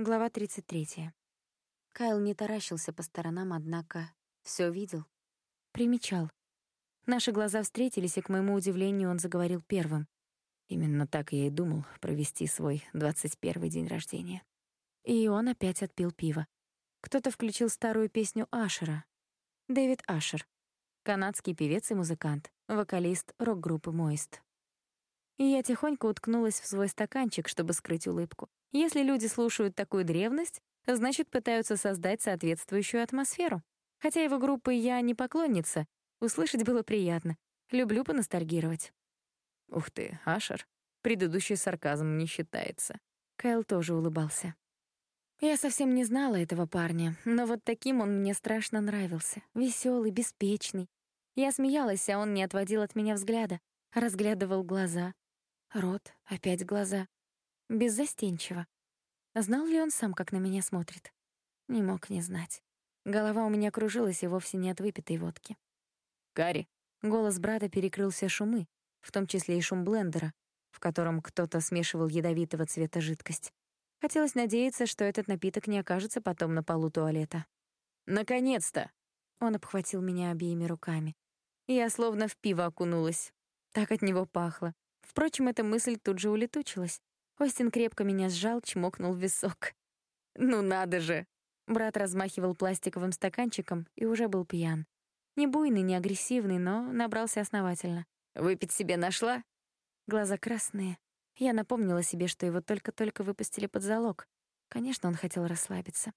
Глава 33. Кайл не таращился по сторонам, однако все видел. Примечал. Наши глаза встретились, и, к моему удивлению, он заговорил первым. Именно так я и думал провести свой 21 день рождения. И он опять отпил пиво. Кто-то включил старую песню Ашера. Дэвид Ашер. Канадский певец и музыкант, вокалист рок-группы Moist. И я тихонько уткнулась в свой стаканчик, чтобы скрыть улыбку. Если люди слушают такую древность, значит, пытаются создать соответствующую атмосферу. Хотя его группы я не поклонница, услышать было приятно. Люблю поностальгировать. Ух ты, Ашер. Предыдущий сарказм не считается. Кайл тоже улыбался. Я совсем не знала этого парня, но вот таким он мне страшно нравился. веселый, беспечный. Я смеялась, а он не отводил от меня взгляда, разглядывал глаза. Рот, опять глаза беззастенчиво. Знал ли он сам, как на меня смотрит? Не мог не знать. Голова у меня кружилась и вовсе не от выпитой водки. «Гарри!» Голос брата перекрыл все шумы, в том числе и шум блендера, в котором кто-то смешивал ядовитого цвета жидкость. Хотелось надеяться, что этот напиток не окажется потом на полу туалета. «Наконец-то!» Он обхватил меня обеими руками. Я словно в пиво окунулась. Так от него пахло. Впрочем, эта мысль тут же улетучилась. Остин крепко меня сжал, чмокнул в висок. «Ну надо же!» Брат размахивал пластиковым стаканчиком и уже был пьян. Не буйный, не агрессивный, но набрался основательно. «Выпить себе нашла?» Глаза красные. Я напомнила себе, что его только-только выпустили под залог. Конечно, он хотел расслабиться.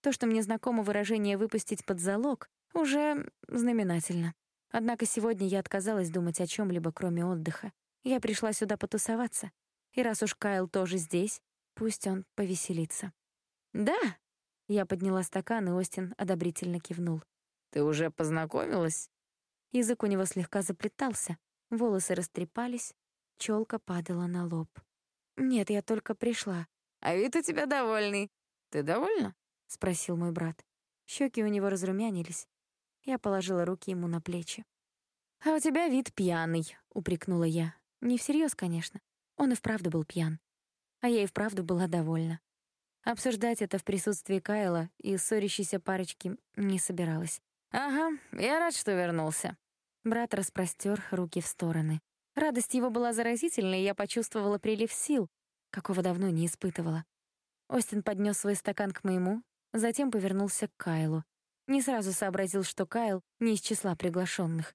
То, что мне знакомо выражение «выпустить под залог», уже знаменательно. Однако сегодня я отказалась думать о чем либо кроме отдыха. Я пришла сюда потусоваться, и раз уж Кайл тоже здесь, пусть он повеселится. «Да!» — я подняла стакан, и Остин одобрительно кивнул. «Ты уже познакомилась?» Язык у него слегка заплетался, волосы растрепались, челка падала на лоб. «Нет, я только пришла». «А вид у тебя довольный. Ты довольна?» — спросил мой брат. Щеки у него разрумянились. Я положила руки ему на плечи. «А у тебя вид пьяный», — упрекнула я. Не всерьез, конечно. Он и вправду был пьян. А я и вправду была довольна. Обсуждать это в присутствии Кайла и ссорящейся парочки не собиралась. «Ага, я рад, что вернулся». Брат распростер руки в стороны. Радость его была заразительной, и я почувствовала прилив сил, какого давно не испытывала. Остин поднес свой стакан к моему, затем повернулся к Кайлу. Не сразу сообразил, что Кайл не из числа приглашенных.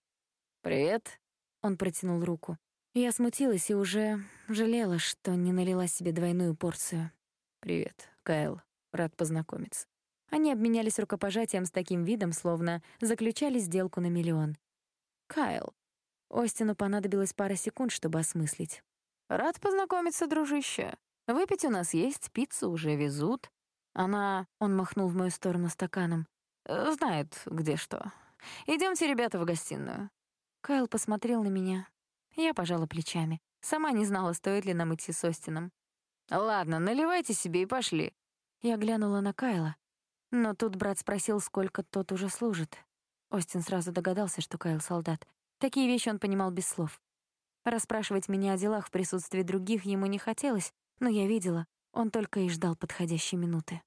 «Привет», — он протянул руку. Я смутилась и уже жалела, что не налила себе двойную порцию. «Привет, Кайл. Рад познакомиться». Они обменялись рукопожатием с таким видом, словно заключали сделку на миллион. «Кайл». Остину понадобилось пара секунд, чтобы осмыслить. «Рад познакомиться, дружище. Выпить у нас есть, пиццу уже везут. Она...» — он махнул в мою сторону стаканом. «Э, «Знает, где что. Идемте, ребята, в гостиную». Кайл посмотрел на меня, я пожала плечами. Сама не знала, стоит ли нам идти с Остином. «Ладно, наливайте себе и пошли». Я глянула на Кайла. Но тут брат спросил, сколько тот уже служит. Остин сразу догадался, что Кайл — солдат. Такие вещи он понимал без слов. Расспрашивать меня о делах в присутствии других ему не хотелось, но я видела, он только и ждал подходящей минуты.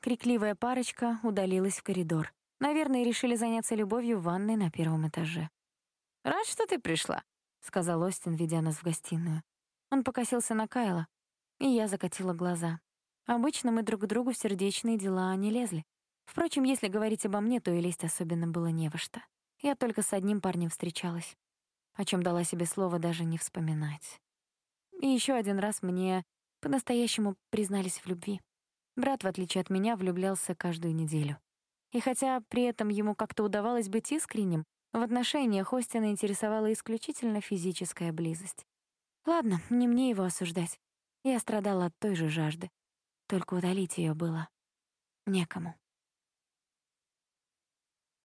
Крикливая парочка удалилась в коридор. Наверное, решили заняться любовью в ванной на первом этаже. «Рад, что ты пришла», — сказал Остин, ведя нас в гостиную. Он покосился на Кайла, и я закатила глаза. Обычно мы друг к другу в сердечные дела не лезли. Впрочем, если говорить обо мне, то и лезть особенно было не во что. Я только с одним парнем встречалась, о чем дала себе слово даже не вспоминать. И еще один раз мне по-настоящему признались в любви. Брат, в отличие от меня, влюблялся каждую неделю. И хотя при этом ему как-то удавалось быть искренним, в отношениях Остина интересовала исключительно физическая близость. Ладно, не мне его осуждать. Я страдала от той же жажды. Только удалить ее было некому.